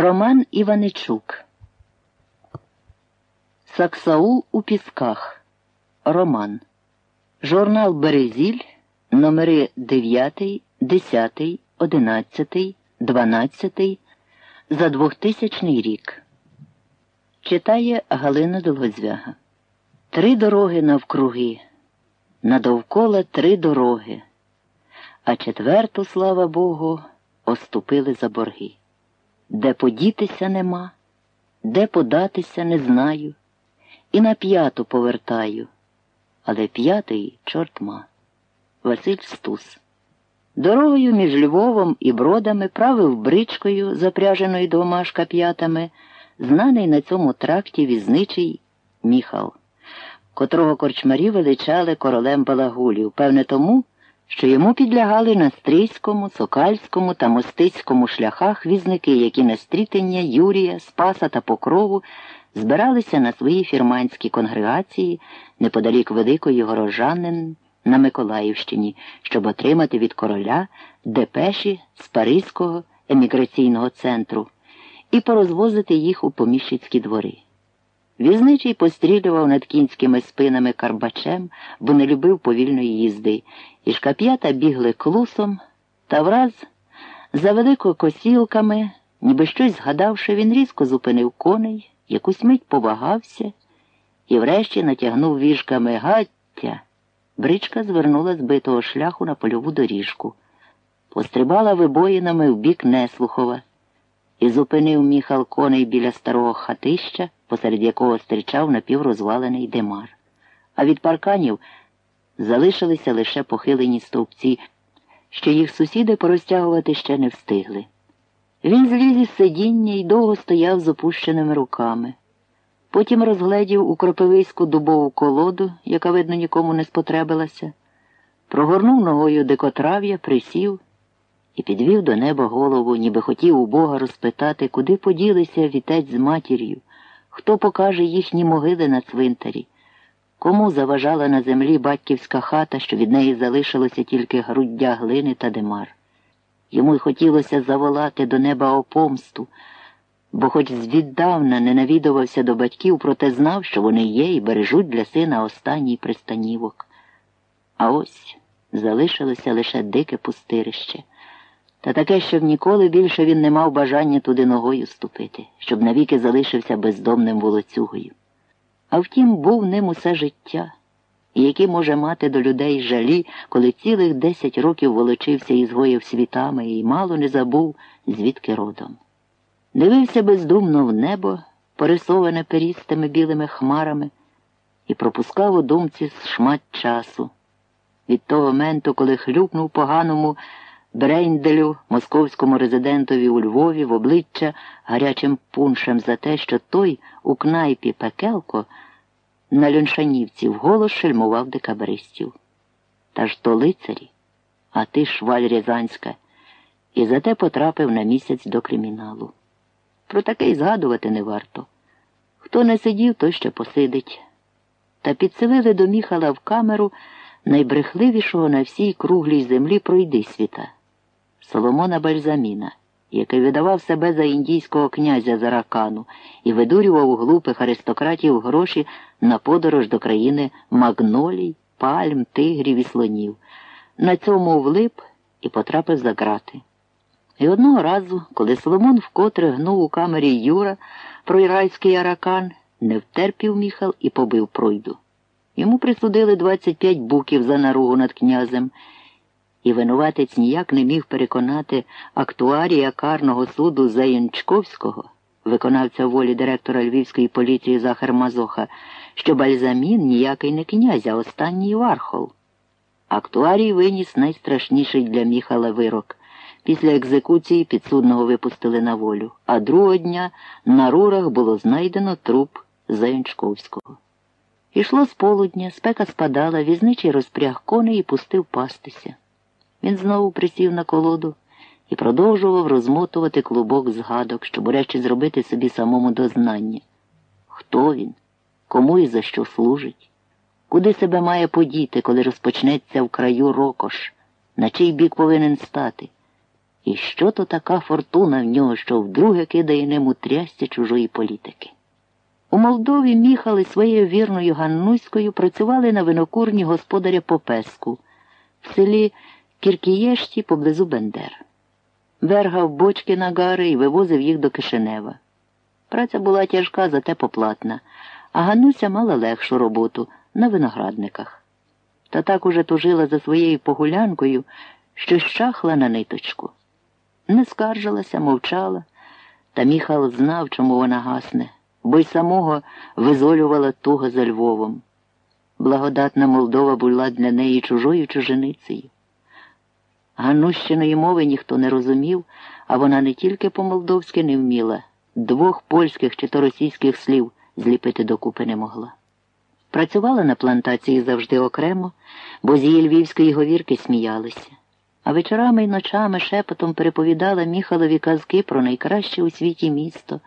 Роман Іваничук Саксаул у пісках. Роман. Журнал Березіль. Номери 9, 10, 11, 12 за 2000 рік. Читає Галина Долгозвяга. Три дороги навкруги. Надовкола три дороги. А четверту, слава Богу, оступили за борги. Де подітися нема, де податися не знаю, і на п'яту повертаю, але п'ятий чортма. Василь Стус. Дорогою між Львовом і бродами правив бричкою, запряженою двома шкап'ятами, знаний на цьому тракті візничий Міхал, котрого корчмарі величали королем Балагулів, певне тому, що йому підлягали на Стрийському, Сокальському та Мостицькому шляхах візники, які на стрітення Юрія, Спаса та Покрову збиралися на свої фірманські конгрегації неподалік Великої Горожанин на Миколаївщині, щоб отримати від короля депеші з Паризького еміграційного центру і порозвозити їх у поміщицькі двори. Візничий пострілював над кінськими спинами карбачем, бо не любив повільної їзди, і шкап'ята бігли клусом, та враз за великокосілками, ніби щось згадавши, він різко зупинив коней, якусь мить повагався і врешті натягнув віжками гаття. Бричка звернула з битого шляху на польову доріжку, пострибала вибоїнами в бік Неслухова і зупинив міхал коней біля старого хатища, посеред якого стрічав напіврозвалений демар. А від парканів залишилися лише похилені стовпці, що їх сусіди порозтягувати ще не встигли. Він зліз із сидіння і довго стояв з опущеними руками. Потім розгледів у кропивиську дубову колоду, яка, видно, нікому не спотребилася, прогорнув ногою дикотрав'я, присів і підвів до неба голову, ніби хотів у Бога розпитати, куди поділися вітець з матір'ю, хто покаже їхні могили на цвинтарі, кому заважала на землі батьківська хата, що від неї залишилося тільки груддя глини та демар. Йому й хотілося заволати до неба опомсту бо хоч звіддавна не навідувався до батьків, проте знав, що вони є і бережуть для сина останній пристанівок. А ось залишилося лише дике пустирище. Та таке, щоб ніколи більше він не мав бажання туди ногою ступити, щоб навіки залишився бездомним волоцюгою. А втім, був ним усе життя, які може мати до людей жалі, коли цілих десять років волочився і згоїв світами і мало не забув, звідки родом. Дивився бездумно в небо, порисоване перістими білими хмарами, і пропускав у думці шмат часу. Від того моменту, коли хлюпнув поганому Брейнделю, московському резидентові у Львові в обличчя гарячим пуншем за те, що той у кнайпі пекелко на льоншанівці вголос шельмував декабристів. Та ж то лицарі, а ти шваль Рязанська, і зате потрапив на місяць до криміналу. Про таке й згадувати не варто. Хто не сидів, той ще посидить. Та підселили до Міхала в камеру найбрехливішого на всій круглій землі пройди світа Соломона Бальзаміна, який видавав себе за індійського князя Заракану і видурював у глупих аристократів гроші на подорож до країни магнолій, пальм, тигрів і слонів. На цьому влип і потрапив за грати. І одного разу, коли Соломон вкотре гнув у камері Юра пройрайський аракан, не втерпів міхал і побив пройду. Йому присудили 25 буків за наругу над князем, і винуватець ніяк не міг переконати актуарія карного суду Заянчковського, виконавця волі директора львівської поліції Захар Мазоха, що бальзамін ніякий не князь, а останній вархол. Актуарій виніс найстрашніший для міхала вирок. Після екзекуції підсудного випустили на волю, а другого дня на рурах було знайдено труп Заянчковського. Ішло з полудня, спека спадала, візничий розпряг коней і пустив пастися. Він знову присів на колоду і продовжував розмотувати клубок згадок, щоб урешті зробити собі самому дознання. Хто він, кому і за що служить, куди себе має подіти, коли розпочнеться в краю рокош, на чий бік повинен стати? І що то така фортуна в нього, що вдруге кидає ним у трясця чужої політики. У Молдові міхали своєю вірною Ганнуською працювали на винокурні господаря Попеску. В селі Кіркієшті поблизу Бендер. Вергав бочки на гари і вивозив їх до Кишинева. Праця була тяжка, зате поплатна, а Ганнуся мала легшу роботу на виноградниках. Та так уже тужила за своєю погулянкою, що щахла на ниточку. Не скаржилася, мовчала, та Міхал знав, чому вона гасне, бо й самого визолювала туго за Львовом. Благодатна Молдова була для неї чужою чужиницею. Ганущиної мови ніхто не розумів, а вона не тільки по-молдовськи не вміла, двох польських чи то російських слів зліпити докупи не могла. Працювала на плантації завжди окремо, бо з її львівської говірки сміялися, а вечорами й ночами шепотом переповідала Міхалові казки про найкраще у світі місто.